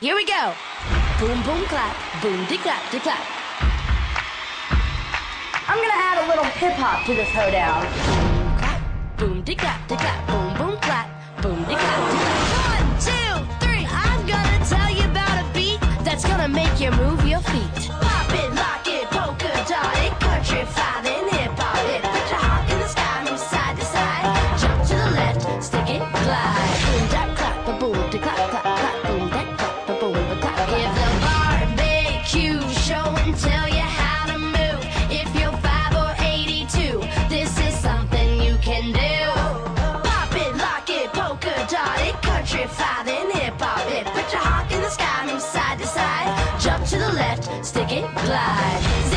Here we go. Boom, boom, clap. Boom, de clap, de clap. I'm gonna add a little hip hop to this hoedown. Boom, clap. Boom, de clap, de clap. Boom, boom, clap. Boom, de clap, de clap. One, two, three. I'm gonna tell you about a beat that's gonna make you move your feet. Pop it, five and hip hop it. Put your heart in the sky, move side to side. Jump to the left, stick it, glide.